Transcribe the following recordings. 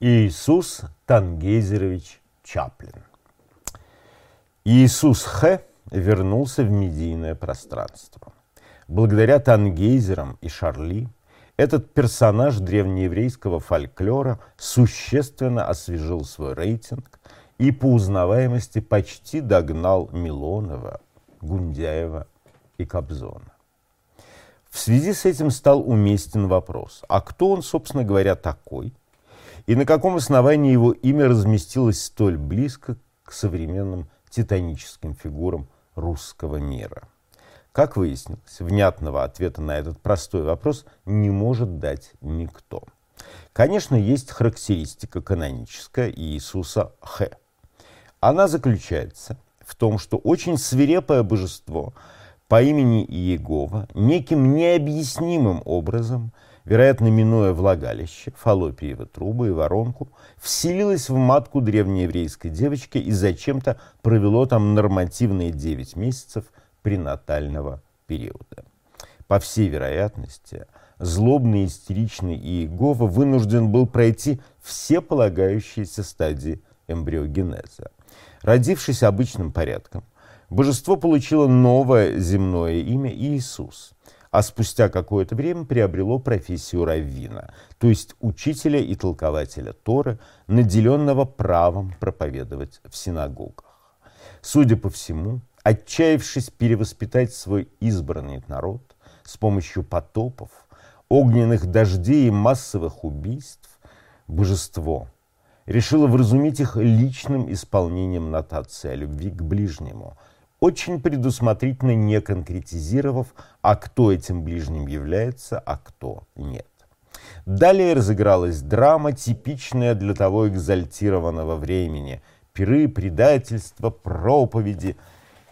Иисус Тангейзерович Чаплин. Иисус Х. вернулся в медийное пространство. Благодаря Тангейзерам и Шарли этот персонаж древнееврейского фольклора существенно освежил свой рейтинг и по узнаваемости почти догнал Милонова, Гундяева и Кобзона. В связи с этим стал уместен вопрос, а кто он, собственно говоря, такой – и на каком основании его имя разместилось столь близко к современным титаническим фигурам русского мира. Как выяснилось, внятного ответа на этот простой вопрос не может дать никто. Конечно, есть характеристика каноническая Иисуса Х. Она заключается в том, что очень свирепое божество по имени Иегова неким необъяснимым образом – вероятно, минуя влагалище, фаллопиевы трубы и воронку, вселилась в матку древнееврейской девочки и зачем-то провело там нормативные 9 месяцев пренатального периода. По всей вероятности, злобный, истеричный Иегова вынужден был пройти все полагающиеся стадии эмбриогенеза. Родившись обычным порядком, божество получило новое земное имя Иисус – а спустя какое-то время приобрело профессию раввина, то есть учителя и толкователя Торы, наделенного правом проповедовать в синагогах. Судя по всему, отчаявшись перевоспитать свой избранный народ с помощью потопов, огненных дождей и массовых убийств, божество решило вразумить их личным исполнением нотации о любви к ближнему – очень предусмотрительно не конкретизировав, а кто этим ближним является, а кто нет. Далее разыгралась драма, типичная для того экзальтированного времени. Пиры, предательства, проповеди,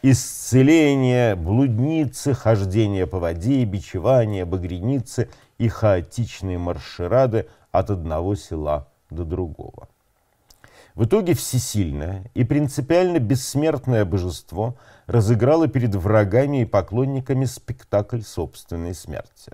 исцеление, блудницы, хождение по воде, бичевание, багреницы и хаотичные марширады от одного села до другого. В итоге всесильное и принципиально бессмертное божество разыграло перед врагами и поклонниками спектакль собственной смерти.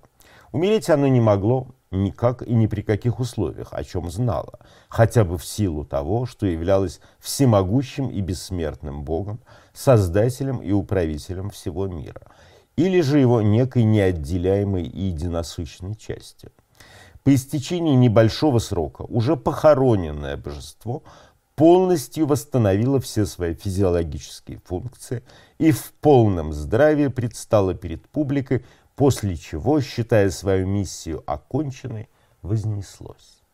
Умереть оно не могло никак и ни при каких условиях, о чем знало, хотя бы в силу того, что являлось всемогущим и бессмертным Богом, создателем и управителем всего мира, или же его некой неотделяемой и единосущной частью. По истечении небольшого срока уже похороненное божество полностью восстановила все свои физиологические функции и в полном здравии предстала перед публикой, после чего, считая свою миссию оконченной, вознеслось.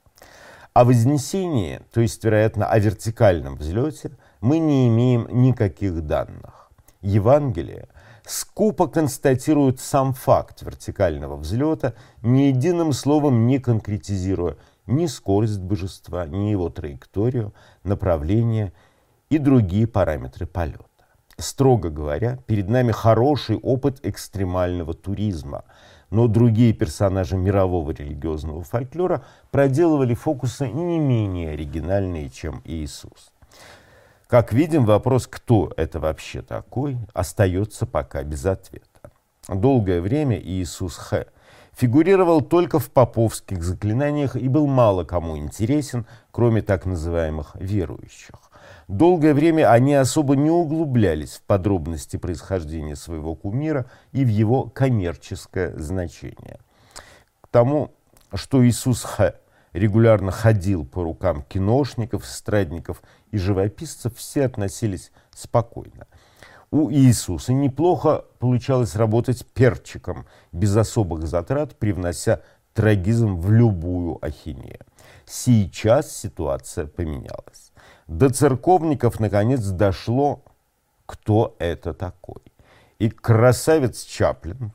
О вознесении, то есть, вероятно, о вертикальном взлете, мы не имеем никаких данных. Евангелие скупо констатирует сам факт вертикального взлета, ни единым словом не конкретизируя ни скорость божества, ни его траекторию, направление и другие параметры полета. Строго говоря, перед нами хороший опыт экстремального туризма, но другие персонажи мирового религиозного фольклора проделывали фокусы не менее оригинальные, чем Иисус. Как видим, вопрос, кто это вообще такой, остается пока без ответа. Долгое время Иисус Х фигурировал только в поповских заклинаниях и был мало кому интересен, кроме так называемых верующих. Долгое время они особо не углублялись в подробности происхождения своего кумира и в его коммерческое значение. К тому, что Иисус Х. регулярно ходил по рукам киношников, страдников и живописцев, все относились спокойно – у Иисуса неплохо получалось работать перчиком, без особых затрат, привнося трагизм в любую ахинею. Сейчас ситуация поменялась. До церковников наконец дошло, кто это такой. И красавец Чаплин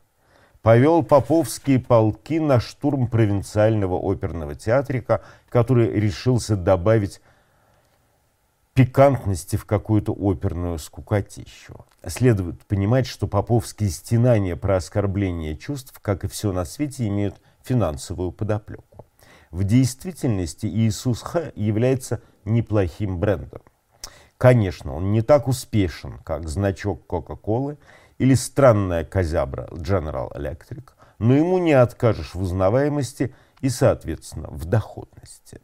повел поповские полки на штурм провинциального оперного театрика, который решился добавить пикантности в какую-то оперную скукотищу. Следует понимать, что поповские стенания про оскорбление чувств, как и все на свете, имеют финансовую подоплеку. В действительности Иисус Х является неплохим брендом. Конечно, он не так успешен, как значок Кока-Колы или странная козябра General Electric, но ему не откажешь в узнаваемости и, соответственно, в доходности.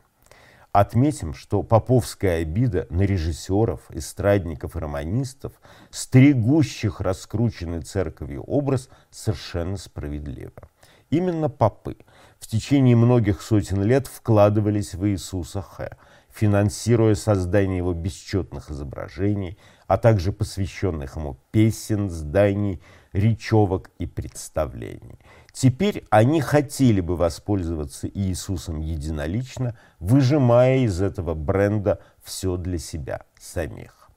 Отметим, что поповская обида на режиссеров, эстрадников и романистов, стригущих раскрученный церковью образ, совершенно справедлива. Именно попы в течение многих сотен лет вкладывались в Иисуса Х, финансируя создание его бесчетных изображений, а также посвященных ему песен, зданий, речевок и представлений. Теперь они хотели бы воспользоваться Иисусом единолично, выжимая из этого бренда все для себя самих.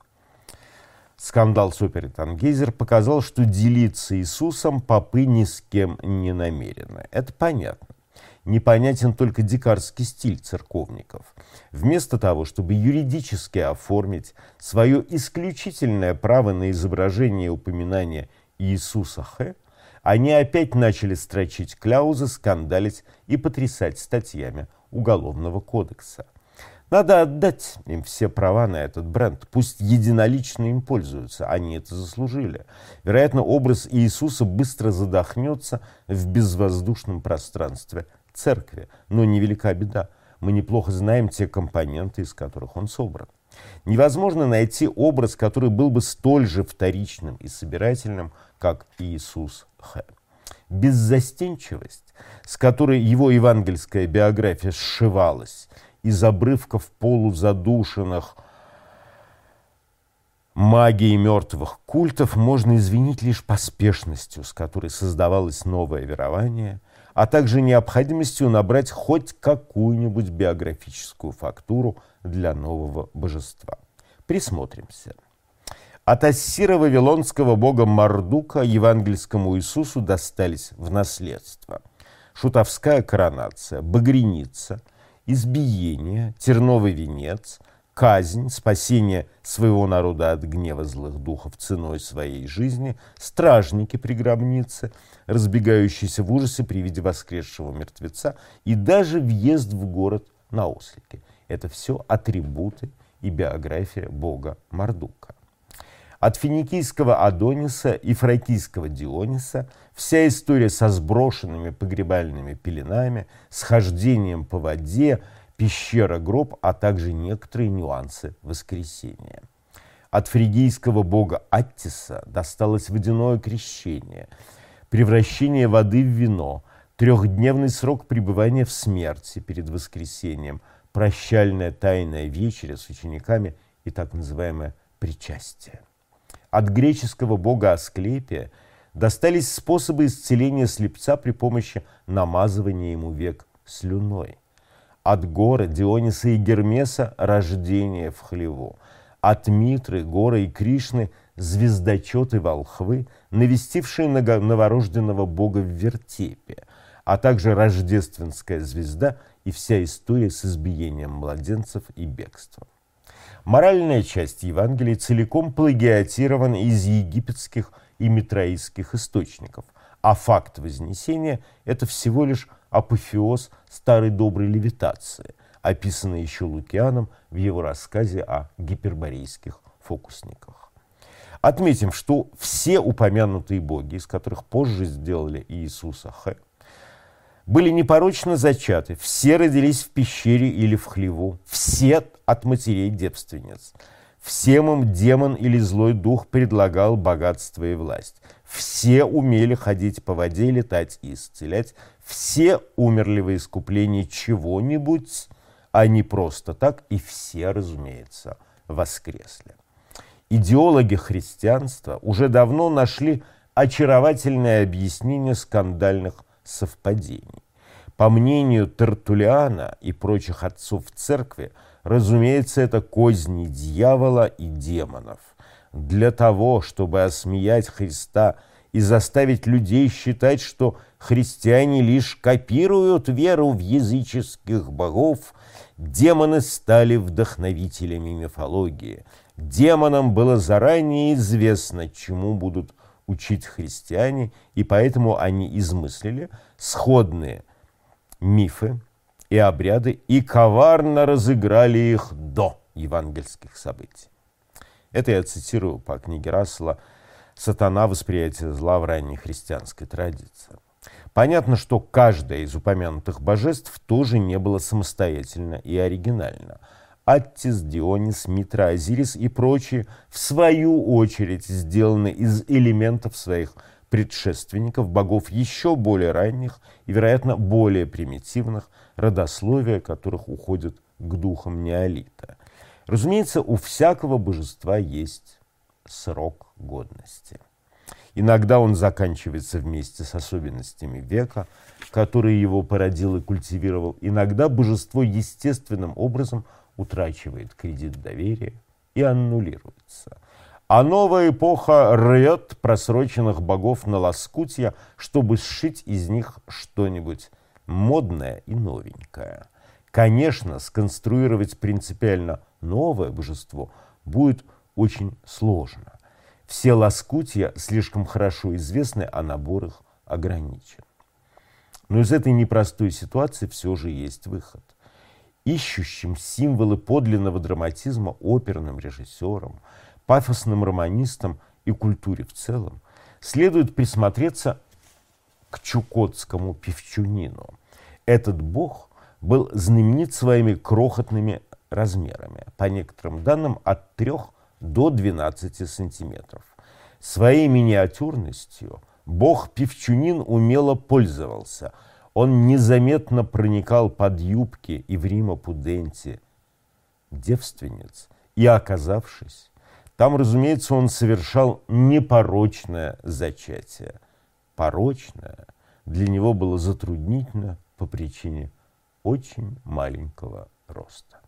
Скандал с оперой «Тангейзер» показал, что делиться Иисусом попы ни с кем не намерены. Это понятно. Непонятен только дикарский стиль церковников. Вместо того, чтобы юридически оформить свое исключительное право на изображение и упоминание Иисуса Х, они опять начали строчить кляузы, скандалить и потрясать статьями Уголовного кодекса. Надо отдать им все права на этот бренд. Пусть единолично им пользуются. Они это заслужили. Вероятно, образ Иисуса быстро задохнется в безвоздушном пространстве церкви. Но невелика беда. Мы неплохо знаем те компоненты, из которых он собран. Невозможно найти образ, который был бы столь же вторичным и собирательным, как Иисус Х. Беззастенчивость, с которой его евангельская биография сшивалась из обрывков полузадушенных магии мертвых культов, можно извинить лишь поспешностью, с которой создавалось новое верование, а также необходимостью набрать хоть какую-нибудь биографическую фактуру для нового божества. Присмотримся. От ассиро-вавилонского бога Мардука евангельскому Иисусу достались в наследство шутовская коронация, багреница, избиение, терновый венец, казнь, спасение своего народа от гнева злых духов ценой своей жизни, стражники при гробнице, разбегающиеся в ужасе при виде воскресшего мертвеца и даже въезд в город на ослике. Это все атрибуты и биография бога Мардука. От финикийского Адониса и фракийского Диониса вся история со сброшенными погребальными пеленами, схождением по воде, пещера-гроб, а также некоторые нюансы воскресения. От фригийского бога Аттиса досталось водяное крещение, превращение воды в вино, трехдневный срок пребывания в смерти перед воскресением, прощальная тайная вечеря с учениками и так называемое причастие. От греческого бога Асклепия достались способы исцеления слепца при помощи намазывания ему век слюной. От гора Диониса и Гермеса – рождение в хлеву. От Митры, Гора и Кришны – звездочеты волхвы, навестившие новорожденного бога в вертепе, а также рождественская звезда и вся история с избиением младенцев и бегством. Моральная часть Евангелия целиком плагиатирована из египетских и митраистских источников, а факт Вознесения – это всего лишь апофеоз старой доброй левитации, описанный еще Лукианом в его рассказе о гиперборейских фокусниках. Отметим, что все упомянутые боги, из которых позже сделали Иисуса Х, были непорочно зачаты, все родились в пещере или в хлеву, все от матерей девственниц. Всем им демон или злой дух предлагал богатство и власть. Все умели ходить по воде, летать и исцелять. Все умерли во искуплении чего-нибудь, а не просто так, и все, разумеется, воскресли. Идеологи христианства уже давно нашли очаровательное объяснение скандальных совпадений. По мнению Тертулиана и прочих отцов церкви, разумеется, это козни дьявола и демонов. Для того, чтобы осмеять Христа и заставить людей считать, что христиане лишь копируют веру в языческих богов, демоны стали вдохновителями мифологии. Демонам было заранее известно, чему будут учить христиане, и поэтому они измыслили сходные мифы и обряды и коварно разыграли их до евангельских событий. Это я цитирую по книге Рассела «Сатана. Восприятие зла в ранней христианской традиции». Понятно, что каждое из упомянутых божеств тоже не было самостоятельно и оригинально. Аттис, Дионис, Митра, Азирис и прочие, в свою очередь, сделаны из элементов своих предшественников, богов еще более ранних и, вероятно, более примитивных, родословия которых уходят к духам неолита. Разумеется, у всякого божества есть срок годности. Иногда он заканчивается вместе с особенностями века, который его породил и культивировал. Иногда божество естественным образом утрачивает кредит доверия и аннулируется. А новая эпоха рвет просроченных богов на лоскутья, чтобы сшить из них что-нибудь модное и новенькое. Конечно, сконструировать принципиально новое божество будет очень сложно. Все лоскутья слишком хорошо известны, а набор их ограничен. Но из этой непростой ситуации все же есть выход. Ищущим символы подлинного драматизма оперным режиссерам, пафосным романистам и культуре в целом следует присмотреться к чукотскому певчунину. Этот бог был знаменит своими крохотными размерами, по некоторым данным от 3 до 12 сантиметров. Своей миниатюрностью бог Певчунин умело пользовался. Он незаметно проникал под юбки и в Рима Пуденти, девственниц, и, оказавшись, там, разумеется, он совершал непорочное зачатие. Порочное для него было затруднительно по причине очень маленького роста.